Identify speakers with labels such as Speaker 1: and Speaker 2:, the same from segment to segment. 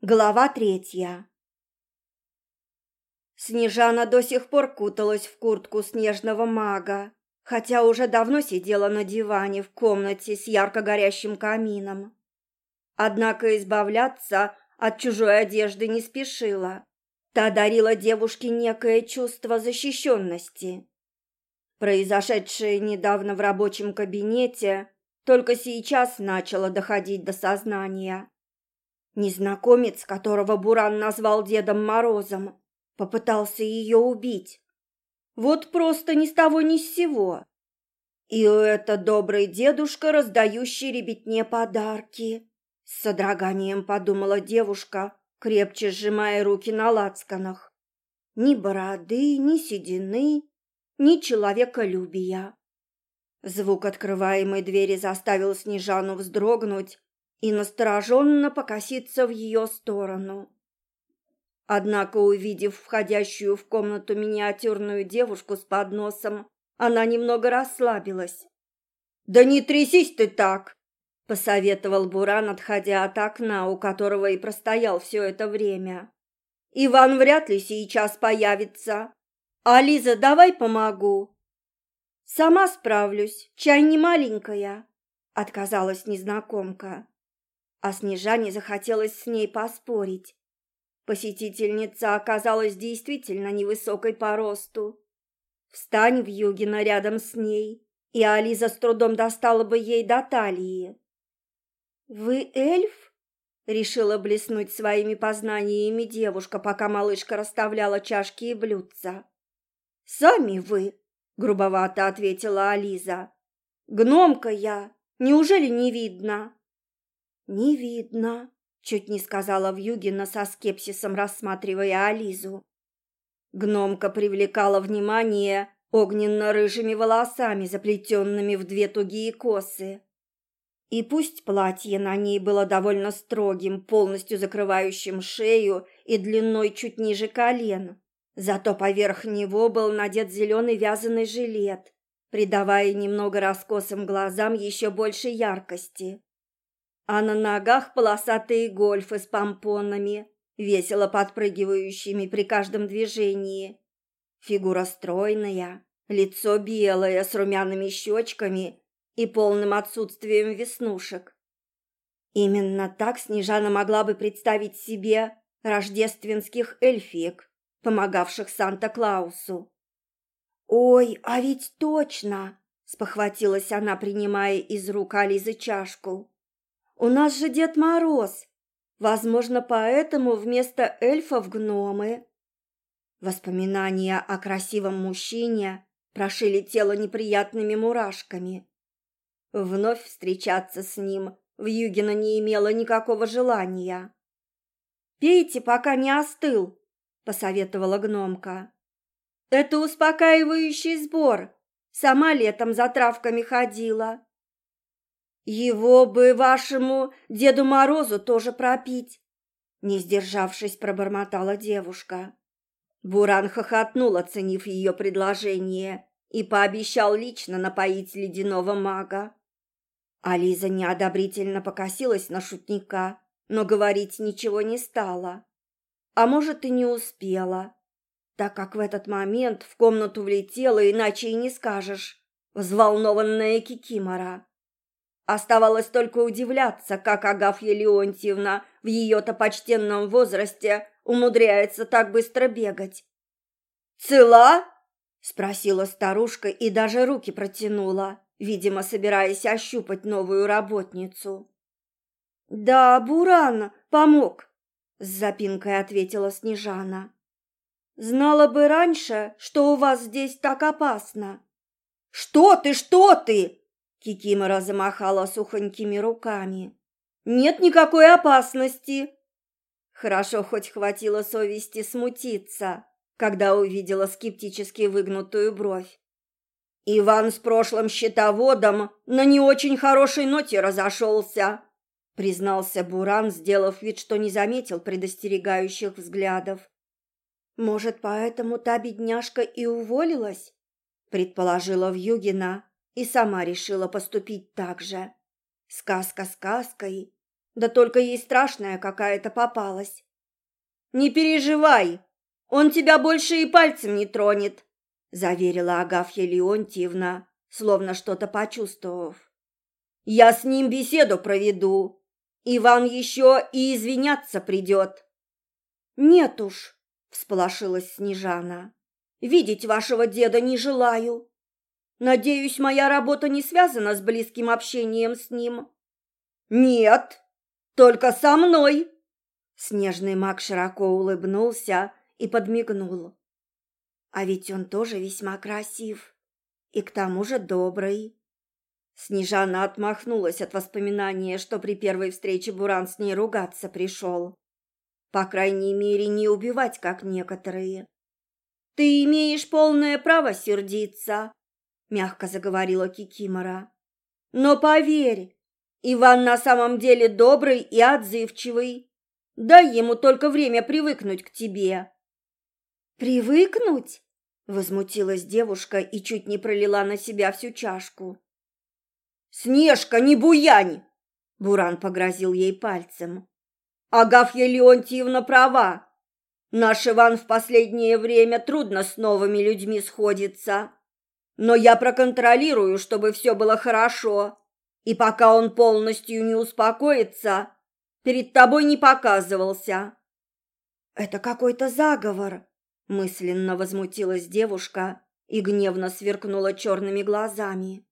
Speaker 1: Глава третья. Снежана до сих пор куталась в куртку снежного мага, хотя уже давно сидела на диване в комнате с ярко горящим камином. Однако избавляться от чужой одежды не спешила. Та дарила девушке некое чувство защищенности. Произошедшее недавно в рабочем кабинете только сейчас начало доходить до сознания. Незнакомец, которого Буран назвал Дедом Морозом, попытался ее убить. Вот просто ни с того ни с сего. И это добрый дедушка, раздающий ребятне подарки. С содроганием подумала девушка, крепче сжимая руки на лацканах. Ни бороды, ни седины, ни человеколюбия. Звук открываемой двери заставил Снежану вздрогнуть и настороженно покоситься в ее сторону. Однако, увидев входящую в комнату миниатюрную девушку с подносом, она немного расслабилась. «Да не трясись ты так!» — посоветовал Буран, отходя от окна, у которого и простоял все это время. «Иван вряд ли сейчас появится. А Лиза, давай помогу». «Сама справлюсь, чай не маленькая», — отказалась незнакомка а Снежане захотелось с ней поспорить. Посетительница оказалась действительно невысокой по росту. Встань в Югина рядом с ней, и Ализа с трудом достала бы ей до талии. «Вы эльф?» — решила блеснуть своими познаниями девушка, пока малышка расставляла чашки и блюдца. «Сами вы!» — грубовато ответила Ализа. «Гномка я! Неужели не видно?» «Не видно», — чуть не сказала Вьюгина со скепсисом, рассматривая Ализу. Гномка привлекала внимание огненно-рыжими волосами, заплетенными в две тугие косы. И пусть платье на ней было довольно строгим, полностью закрывающим шею и длиной чуть ниже колен, зато поверх него был надет зеленый вязаный жилет, придавая немного раскосым глазам еще больше яркости а на ногах полосатые гольфы с помпонами, весело подпрыгивающими при каждом движении. Фигура стройная, лицо белое с румяными щечками и полным отсутствием веснушек. Именно так Снежана могла бы представить себе рождественских эльфиек, помогавших Санта-Клаусу. «Ой, а ведь точно!» — спохватилась она, принимая из рук Ализы чашку. У нас же Дед Мороз. Возможно, поэтому вместо эльфов гномы. Воспоминания о красивом мужчине прошили тело неприятными мурашками. Вновь встречаться с ним в Югина не имела никакого желания. «Пейте, пока не остыл», — посоветовала гномка. «Это успокаивающий сбор. Сама летом за травками ходила. Его бы вашему Деду Морозу тоже пропить, не сдержавшись, пробормотала девушка. Буран хохотнул, оценив ее предложение, и пообещал лично напоить ледяного мага. Ализа неодобрительно покосилась на шутника, но говорить ничего не стала. А может, и не успела, так как в этот момент в комнату влетела, иначе и не скажешь, взволнованная Кикимора. Оставалось только удивляться, как Агафья Леонтьевна в ее-то почтенном возрасте умудряется так быстро бегать. «Цела?» — спросила старушка и даже руки протянула, видимо, собираясь ощупать новую работницу. «Да, Буран помог», — с запинкой ответила Снежана. «Знала бы раньше, что у вас здесь так опасно». «Что ты, что ты?» Кикимора замахала сухонькими руками. «Нет никакой опасности!» Хорошо хоть хватило совести смутиться, когда увидела скептически выгнутую бровь. Иван с прошлым счетоводом на не очень хорошей ноте разошелся, признался Буран, сделав вид, что не заметил предостерегающих взглядов. Может, поэтому та бедняжка и уволилась? предположила Вьюгина и сама решила поступить так же. Сказка сказкой, Да только ей страшная какая-то попалась. Не переживай, он тебя больше и пальцем не тронет, заверила Агафья Леонтьевна, словно что-то почувствовав. Я с ним беседу проведу. Иван еще и извиняться придет. Нет уж, всполошилась Снежана. Видеть вашего деда не желаю. Надеюсь, моя работа не связана с близким общением с ним. Нет, только со мной. Снежный маг широко улыбнулся и подмигнул. А ведь он тоже весьма красив и к тому же добрый. Снежана отмахнулась от воспоминания, что при первой встрече Буран с ней ругаться пришел. По крайней мере, не убивать, как некоторые. «Ты имеешь полное право сердиться», — мягко заговорила Кикимора. «Но поверь, Иван на самом деле добрый и отзывчивый. Дай ему только время привыкнуть к тебе». «Привыкнуть?» — возмутилась девушка и чуть не пролила на себя всю чашку. «Снежка, не буянь!» — Буран погрозил ей пальцем. «Агафья Леонтьевна права. Наш Иван в последнее время трудно с новыми людьми сходится. Но я проконтролирую, чтобы все было хорошо. И пока он полностью не успокоится, перед тобой не показывался. Это какой-то заговор, мысленно возмутилась девушка и гневно сверкнула черными глазами.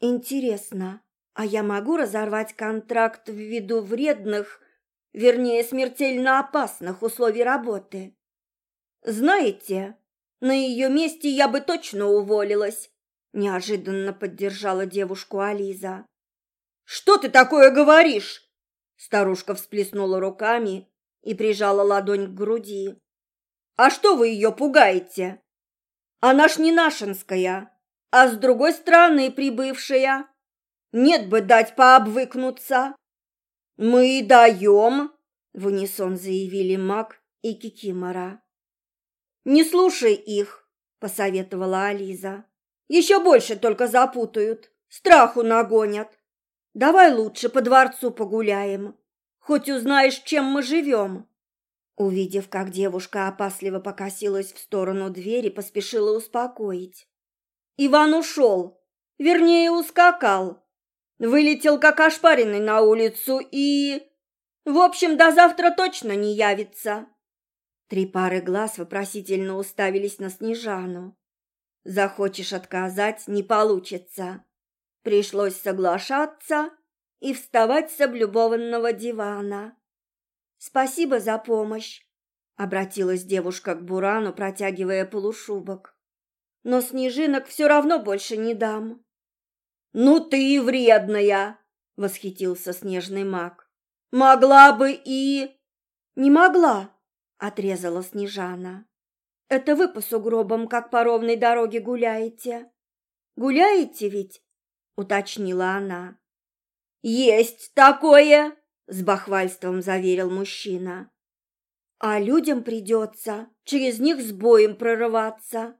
Speaker 1: Интересно, а я могу разорвать контракт ввиду вредных вернее, смертельно опасных условий работы. Знаете, на ее месте я бы точно уволилась, неожиданно поддержала девушку Ализа. Что ты такое говоришь? Старушка всплеснула руками и прижала ладонь к груди. А что вы ее пугаете? Она ж не нашинская, а с другой стороны прибывшая. Нет бы дать пообвыкнуться. «Мы даем!» — в унисон заявили Мак и Кикимора. «Не слушай их!» — посоветовала Ализа. «Еще больше только запутают, страху нагонят. Давай лучше по дворцу погуляем, хоть узнаешь, чем мы живем». Увидев, как девушка опасливо покосилась в сторону двери, поспешила успокоить. Иван ушел, вернее, ускакал. Вылетел как ошпаренный на улицу и... В общем, до завтра точно не явится. Три пары глаз вопросительно уставились на Снежану. Захочешь отказать, не получится. Пришлось соглашаться и вставать с облюбованного дивана. «Спасибо за помощь», — обратилась девушка к Бурану, протягивая полушубок. «Но снежинок все равно больше не дам». «Ну ты и вредная!» — восхитился снежный маг. «Могла бы и...» «Не могла!» — отрезала Снежана. «Это вы по сугробам, как по ровной дороге гуляете?» «Гуляете ведь?» — уточнила она. «Есть такое!» — с бахвальством заверил мужчина. «А людям придется через них с боем прорываться.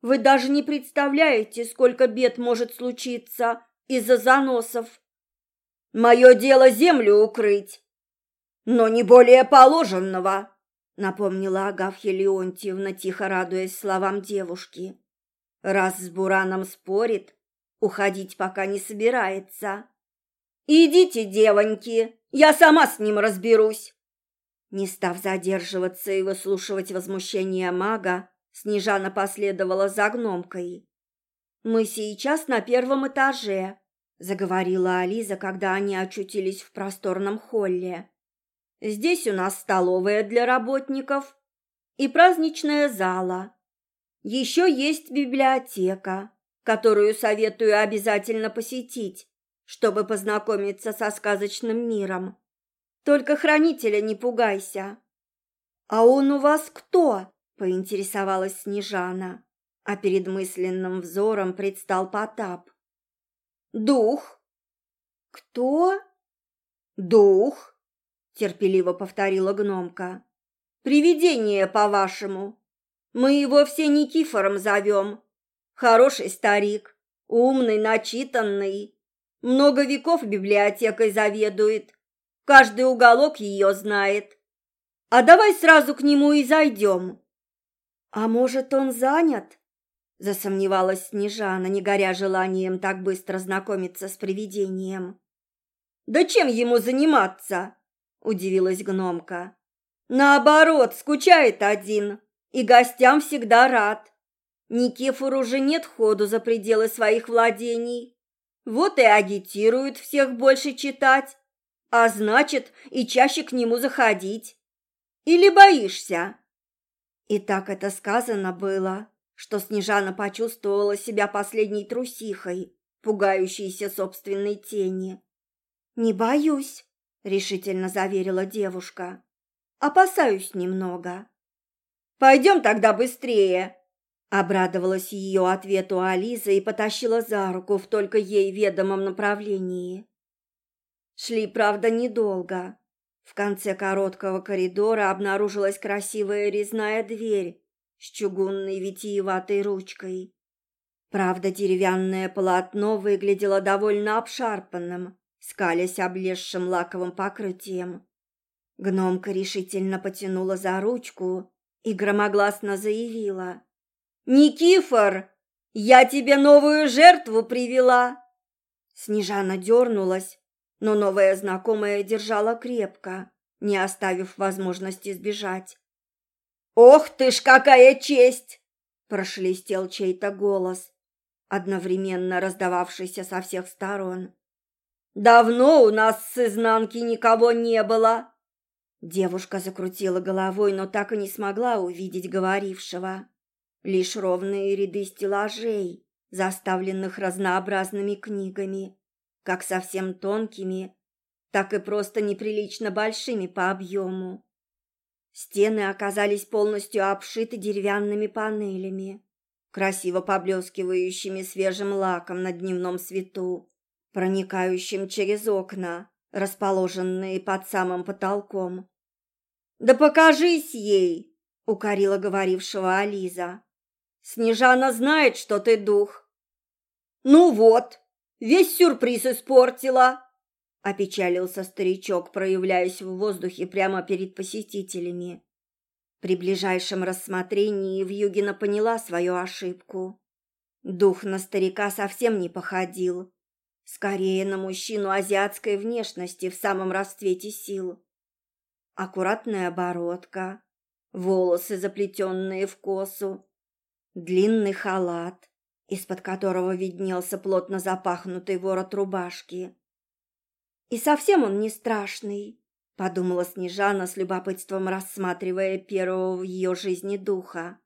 Speaker 1: Вы даже не представляете, сколько бед может случиться из-за заносов. Мое дело землю укрыть, но не более положенного, напомнила Агафья Леонтьевна, тихо радуясь словам девушки. Раз с Бураном спорит, уходить пока не собирается. Идите, девоньки, я сама с ним разберусь. Не став задерживаться и выслушивать возмущение мага, Снежана последовала за гномкой. «Мы сейчас на первом этаже», — заговорила Ализа, когда они очутились в просторном холле. «Здесь у нас столовая для работников и праздничная зала. Еще есть библиотека, которую советую обязательно посетить, чтобы познакомиться со сказочным миром. Только хранителя не пугайся». «А он у вас кто?» поинтересовалась Снежана, а перед мысленным взором предстал Потап. «Дух!» «Кто?» «Дух!» — терпеливо повторила гномка. «Привидение, по-вашему. Мы его все Никифором зовем. Хороший старик, умный, начитанный, много веков библиотекой заведует. каждый уголок ее знает. А давай сразу к нему и зайдем. А может, он занят? Засомневалась Снежана, не горя желанием так быстро знакомиться с привидением. «Да чем ему заниматься?» – удивилась гномка. «Наоборот, скучает один, и гостям всегда рад. Никифору уже нет ходу за пределы своих владений. Вот и агитирует всех больше читать, а значит, и чаще к нему заходить. Или боишься?» И так это сказано было, что Снежана почувствовала себя последней трусихой, пугающейся собственной тени. «Не боюсь», — решительно заверила девушка. «Опасаюсь немного». «Пойдем тогда быстрее», — обрадовалась ее ответу Ализа и потащила за руку в только ей ведомом направлении. Шли, правда, недолго. В конце короткого коридора обнаружилась красивая резная дверь с чугунной витиеватой ручкой. Правда, деревянное полотно выглядело довольно обшарпанным, скалясь облезшим лаковым покрытием. Гномка решительно потянула за ручку и громогласно заявила. «Никифор, я тебе новую жертву привела!» Снежана дернулась, но новая знакомая держала крепко, не оставив возможности сбежать. «Ох ты ж, какая честь!» – прошелестел чей-то голос, одновременно раздававшийся со всех сторон. Давно у нас с изнанки никого не было. Девушка закрутила головой, но так и не смогла увидеть говорившего. Лишь ровные ряды стеллажей, заставленных разнообразными книгами, как совсем тонкими, так и просто неприлично большими по объему. Стены оказались полностью обшиты деревянными панелями, красиво поблескивающими свежим лаком на дневном свету проникающим через окна, расположенные под самым потолком. «Да покажись ей!» — укорила говорившего Ализа. «Снежана знает, что ты дух». «Ну вот, весь сюрприз испортила!» — опечалился старичок, проявляясь в воздухе прямо перед посетителями. При ближайшем рассмотрении Вьюгина поняла свою ошибку. Дух на старика совсем не походил. Скорее на мужчину азиатской внешности в самом расцвете сил. Аккуратная бородка, волосы, заплетенные в косу, длинный халат, из-под которого виднелся плотно запахнутый ворот рубашки. «И совсем он не страшный», — подумала Снежана с любопытством, рассматривая первого в ее жизни духа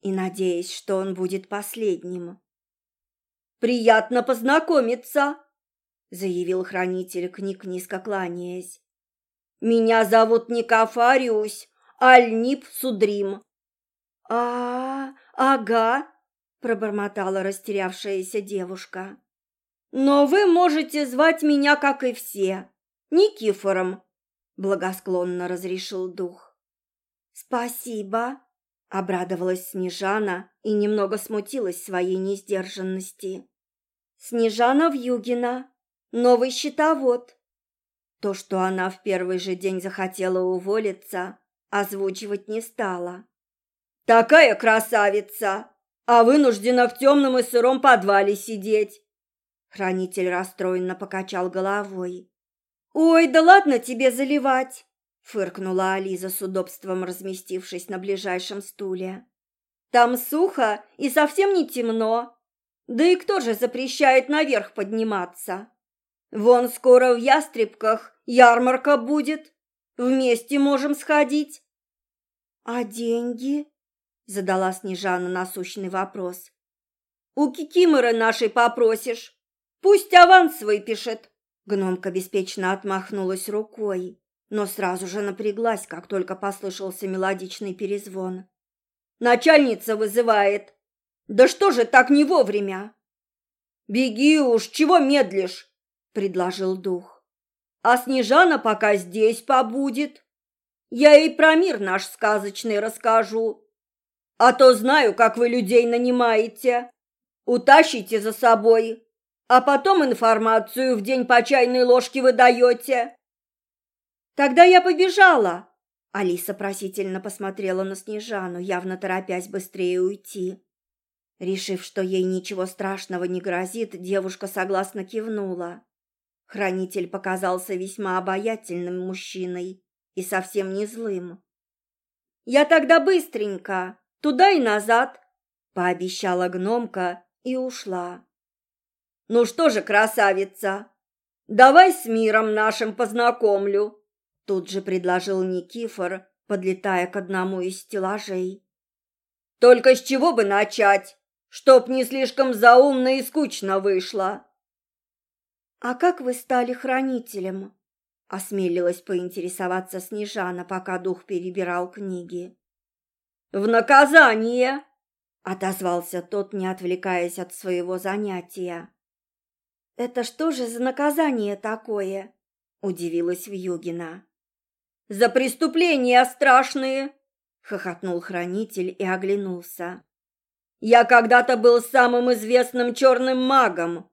Speaker 1: и надеясь, что он будет последним. «Приятно познакомиться», — заявил хранитель книг, низко кланяясь. «Меня зовут Никафариус Альнип Судрим». «А, ага», — пробормотала растерявшаяся девушка. «Но вы можете звать меня, как и все, Никифором», — благосклонно разрешил дух. «Спасибо», Обрадовалась Снежана и немного смутилась своей несдержанности. Снежана Вьюгина, новый счетовод. То, что она в первый же день захотела уволиться, озвучивать не стала. «Такая красавица, а вынуждена в темном и сыром подвале сидеть!» Хранитель расстроенно покачал головой. «Ой, да ладно тебе заливать!» Фыркнула Ализа с удобством разместившись на ближайшем стуле. Там сухо и совсем не темно. Да и кто же запрещает наверх подниматься? Вон скоро в Ястребках ярмарка будет. Вместе можем сходить. А деньги? задала Снежана насущный вопрос. У Кикиморы нашей попросишь. Пусть аванс выпишет. Гномка беспечно отмахнулась рукой но сразу же напряглась, как только послышался мелодичный перезвон. «Начальница вызывает! Да что же так не вовремя?» «Беги уж, чего медлишь?» — предложил дух. «А Снежана пока здесь побудет. Я ей про мир наш сказочный расскажу. А то знаю, как вы людей нанимаете. Утащите за собой, а потом информацию в день по чайной ложке выдаете. Тогда я побежала. Алиса просительно посмотрела на Снежану, явно торопясь быстрее уйти. Решив, что ей ничего страшного не грозит, девушка согласно кивнула. Хранитель показался весьма обаятельным мужчиной и совсем не злым. «Я тогда быстренько, туда и назад», — пообещала гномка и ушла. «Ну что же, красавица, давай с миром нашим познакомлю», — тут же предложил Никифор, подлетая к одному из стеллажей. «Только с чего бы начать, чтоб не слишком заумно и скучно вышло?» «А как вы стали хранителем?» — осмелилась поинтересоваться Снежана, пока дух перебирал книги. «В наказание!» — отозвался тот, не отвлекаясь от своего занятия. «Это что же за наказание такое?» — удивилась Вьюгина. «За преступления страшные!» — хохотнул хранитель и оглянулся. «Я когда-то был самым известным черным магом,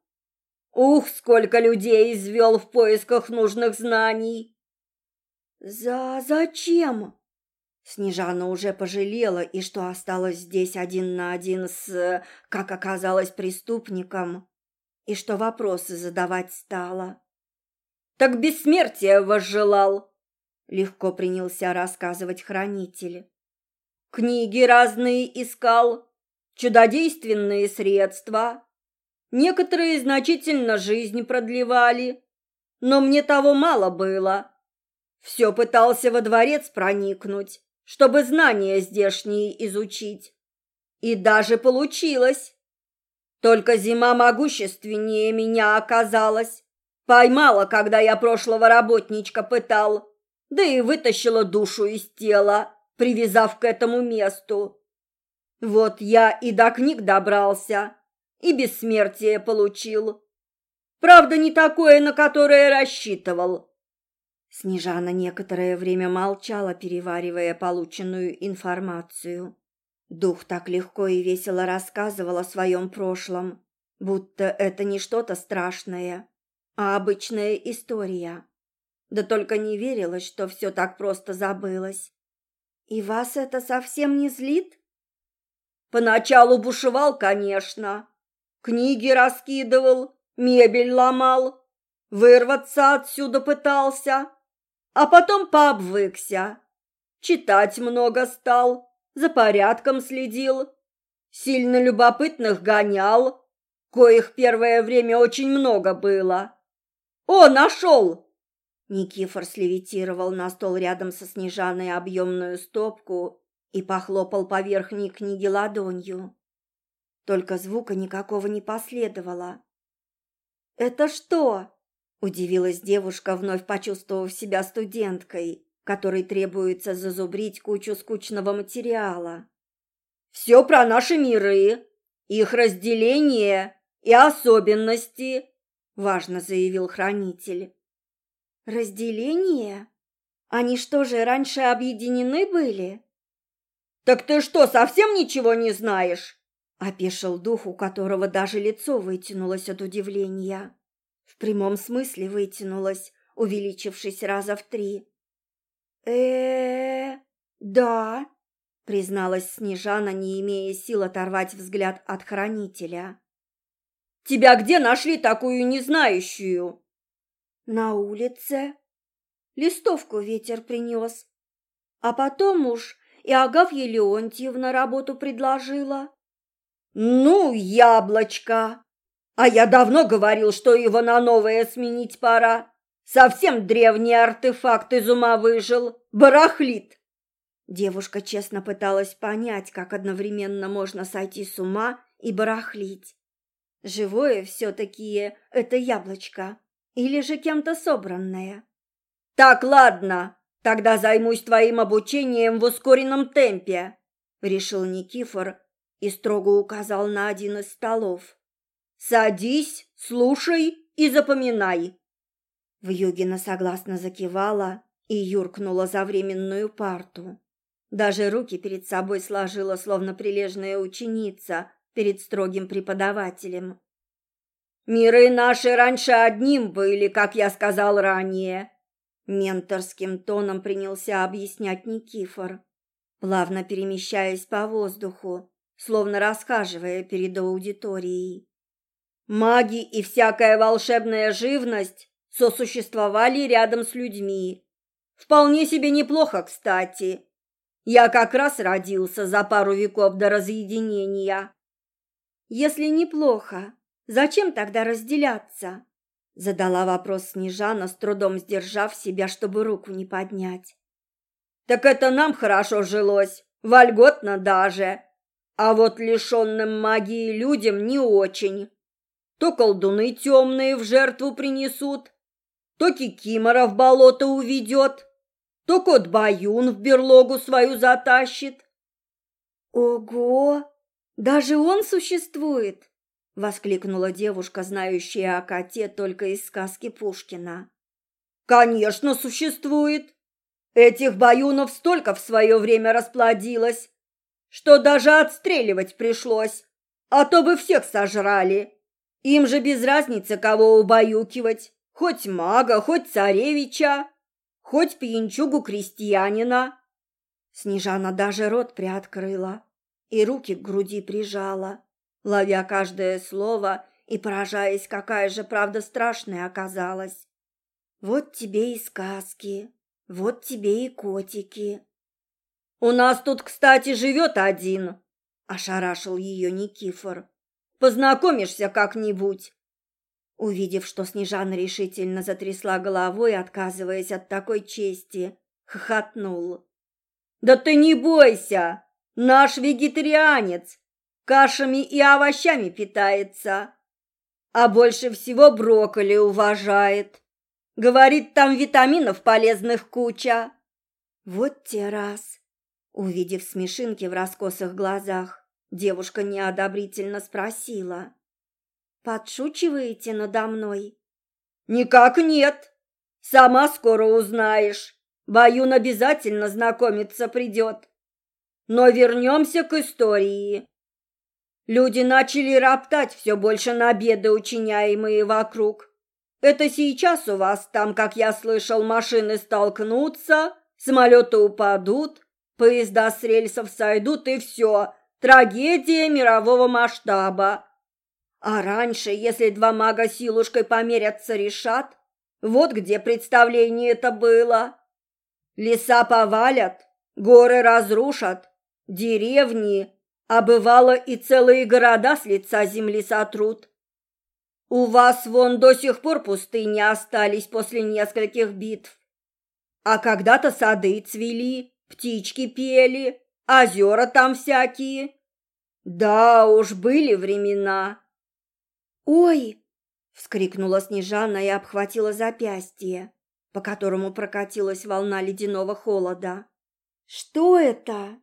Speaker 1: Ух, сколько людей извел в поисках нужных знаний! За зачем? Снежана уже пожалела, и что осталась здесь один на один с, как оказалось, преступником, и что вопросы задавать стала. Так бессмертие возжелал, легко принялся рассказывать хранитель. Книги разные искал, чудодейственные средства, Некоторые значительно жизнь продлевали, но мне того мало было. Все пытался во дворец проникнуть, чтобы знания здешние изучить. И даже получилось. Только зима могущественнее меня оказалась. Поймала, когда я прошлого работничка пытал, да и вытащила душу из тела, привязав к этому месту. Вот я и до книг добрался, и бессмертие получил. Правда, не такое, на которое рассчитывал. Снежана некоторое время молчала, переваривая полученную информацию. Дух так легко и весело рассказывал о своем прошлом, будто это не что-то страшное, а обычная история. Да только не верилось, что все так просто забылось. «И вас это совсем не злит?» «Поначалу бушевал, конечно, Книги раскидывал, мебель ломал, вырваться отсюда пытался, а потом пообвыкся. Читать много стал, за порядком следил, сильно любопытных гонял, коих первое время очень много было. О, нашел! Никифор слевитировал на стол рядом со Снежаной объемную стопку и похлопал по верхней книге ладонью. Только звука никакого не последовало. «Это что?» – удивилась девушка, вновь почувствовав себя студенткой, которой требуется зазубрить кучу скучного материала. «Все про наши миры, их разделение и особенности», – важно заявил хранитель. «Разделение? Они что же, раньше объединены были?» «Так ты что, совсем ничего не знаешь?» Опешил дух, у которого даже лицо вытянулось от удивления. В прямом смысле вытянулось, увеличившись раза в три. э да, призналась Снежана, не имея сил оторвать взгляд от хранителя. «Тебя где нашли такую незнающую?» «На улице. Листовку ветер принес. А потом уж и Агафья Леонтьевна работу предложила. «Ну, яблочко! А я давно говорил, что его на новое сменить пора. Совсем древний артефакт из ума выжил, барахлит!» Девушка честно пыталась понять, как одновременно можно сойти с ума и барахлить. Живое все-таки это яблочко или же кем-то собранное. «Так, ладно, тогда займусь твоим обучением в ускоренном темпе», — решил Никифор, и строго указал на один из столов. «Садись, слушай и запоминай!» Вьюгина согласно закивала и юркнула за временную парту. Даже руки перед собой сложила, словно прилежная ученица перед строгим преподавателем. «Миры наши раньше одним были, как я сказал ранее. Менторским тоном принялся объяснять Никифор, плавно перемещаясь по воздуху, словно расхаживая перед аудиторией. Маги и всякая волшебная живность сосуществовали рядом с людьми. Вполне себе неплохо, кстати. Я как раз родился за пару веков до разъединения. Если неплохо, зачем тогда разделяться? Задала вопрос Снежана, с трудом сдержав себя, чтобы руку не поднять. Так это нам хорошо жилось, вольготно даже. А вот лишенным магии людям не очень. То колдуны темные в жертву принесут, то кикимора в болото уведет, то кот Баюн в берлогу свою затащит. Ого! Даже он существует! — воскликнула девушка, знающая о коте только из сказки Пушкина. «Конечно, существует! Этих баюнов столько в свое время расплодилось, что даже отстреливать пришлось, а то бы всех сожрали. Им же без разницы, кого убаюкивать, хоть мага, хоть царевича, хоть пьянчугу-крестьянина». Снежана даже рот приоткрыла и руки к груди прижала ловя каждое слово и поражаясь, какая же правда страшная оказалась. Вот тебе и сказки, вот тебе и котики. У нас тут, кстати, живет один, ошарашил ее Никифор. Познакомишься как-нибудь. Увидев, что Снежана решительно затрясла головой, отказываясь от такой чести, хохотнул. «Да ты не бойся! Наш вегетарианец! Кашами и овощами питается, а больше всего брокколи уважает. Говорит, там витаминов полезных куча. Вот те раз. Увидев смешинки в раскосых глазах, девушка неодобрительно спросила. «Подшучиваете надо мной?» «Никак нет. Сама скоро узнаешь. Баюн обязательно знакомиться придет. Но вернемся к истории. Люди начали роптать все больше на беды, учиняемые вокруг. Это сейчас у вас там, как я слышал, машины столкнутся, самолеты упадут, поезда с рельсов сойдут и все. Трагедия мирового масштаба. А раньше, если два мага силушкой померятся решат, вот где представление это было. Леса повалят, горы разрушат, деревни а бывало и целые города с лица земли сотрут. У вас вон до сих пор пустыни остались после нескольких битв. А когда-то сады цвели, птички пели, озера там всякие. Да уж, были времена. «Ой!» — вскрикнула Снежана и обхватила запястье, по которому прокатилась волна ледяного холода. «Что это?»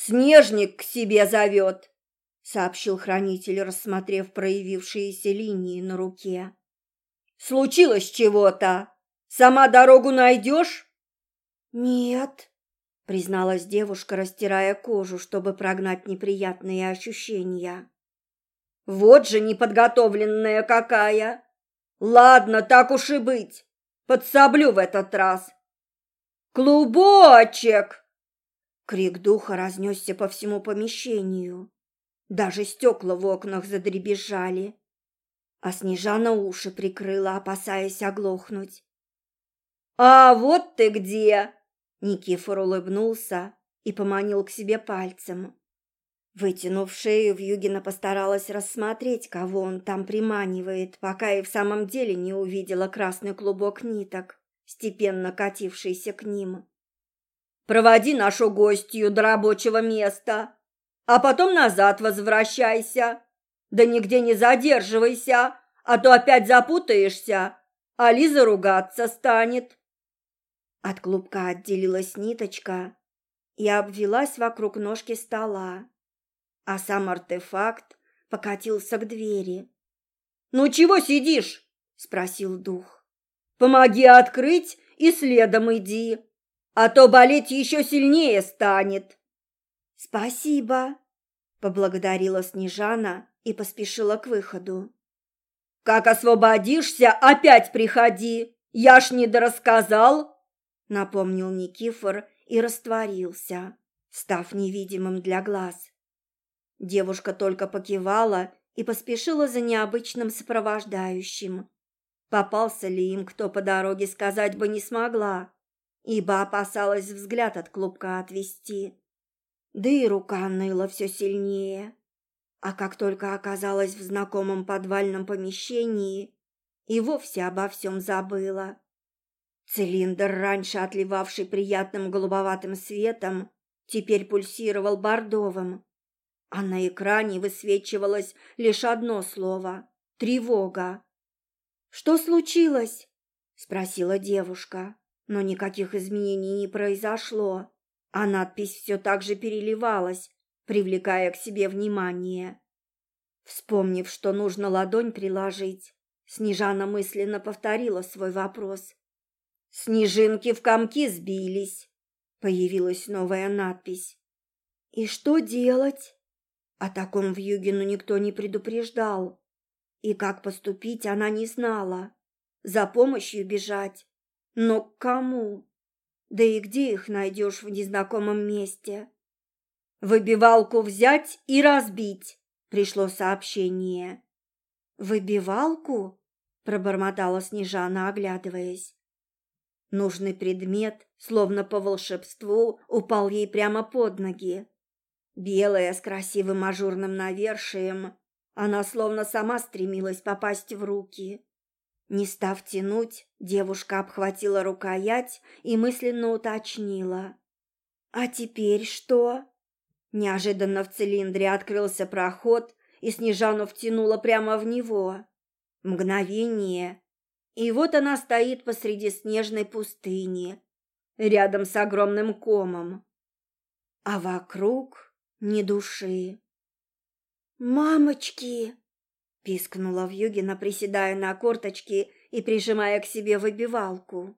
Speaker 1: «Снежник к себе зовет», — сообщил хранитель, рассмотрев проявившиеся линии на руке. «Случилось чего-то? Сама дорогу найдешь?» «Нет», — призналась девушка, растирая кожу, чтобы прогнать неприятные ощущения. «Вот же неподготовленная какая! Ладно, так уж и быть, подсоблю в этот раз». «Клубочек!» Крик духа разнесся по всему помещению. Даже стекла в окнах задребезжали. А Снежана уши прикрыла, опасаясь оглохнуть. «А вот ты где!» Никифор улыбнулся и поманил к себе пальцем. Вытянув шею, Вьюгина постаралась рассмотреть, кого он там приманивает, пока и в самом деле не увидела красный клубок ниток, степенно катившийся к ним. Проводи нашу гостью до рабочего места, а потом назад возвращайся. Да нигде не задерживайся, а то опять запутаешься, а Лиза ругаться станет. От клубка отделилась ниточка и обвелась вокруг ножки стола, а сам артефакт покатился к двери. «Ну чего сидишь?» — спросил дух. «Помоги открыть и следом иди» а то болеть еще сильнее станет. Спасибо, поблагодарила Снежана и поспешила к выходу. Как освободишься, опять приходи. Я ж не дорассказал!» — напомнил Никифор и растворился, став невидимым для глаз. Девушка только покивала и поспешила за необычным сопровождающим. Попался ли им кто по дороге, сказать бы не смогла, ибо опасалась взгляд от клубка отвести. Да и рука ныла все сильнее. А как только оказалась в знакомом подвальном помещении, и вовсе обо всем забыла. Цилиндр, раньше отливавший приятным голубоватым светом, теперь пульсировал бордовым, а на экране высвечивалось лишь одно слово — тревога. «Что случилось?» — спросила девушка, но никаких изменений не произошло, а надпись все так же переливалась, привлекая к себе внимание. Вспомнив, что нужно ладонь приложить, Снежана мысленно повторила свой вопрос. «Снежинки в комки сбились», — появилась новая надпись. «И что делать?» О таком в Югину никто не предупреждал. И как поступить она не знала. За помощью бежать. Но к кому? Да и где их найдешь в незнакомом месте? «Выбивалку взять и разбить», — пришло сообщение. «Выбивалку?» — пробормотала Снежана, оглядываясь. Нужный предмет, словно по волшебству, упал ей прямо под ноги. Белая, с красивым ажурным навершием, она словно сама стремилась попасть в руки. Не став тянуть, девушка обхватила рукоять и мысленно уточнила. «А теперь что?» Неожиданно в цилиндре открылся проход, и Снежану втянуло прямо в него. Мгновение, и вот она стоит посреди снежной пустыни, рядом с огромным комом. А вокруг ни души. «Мамочки!» — пискнула Вьюгина, приседая на корточки и прижимая к себе выбивалку.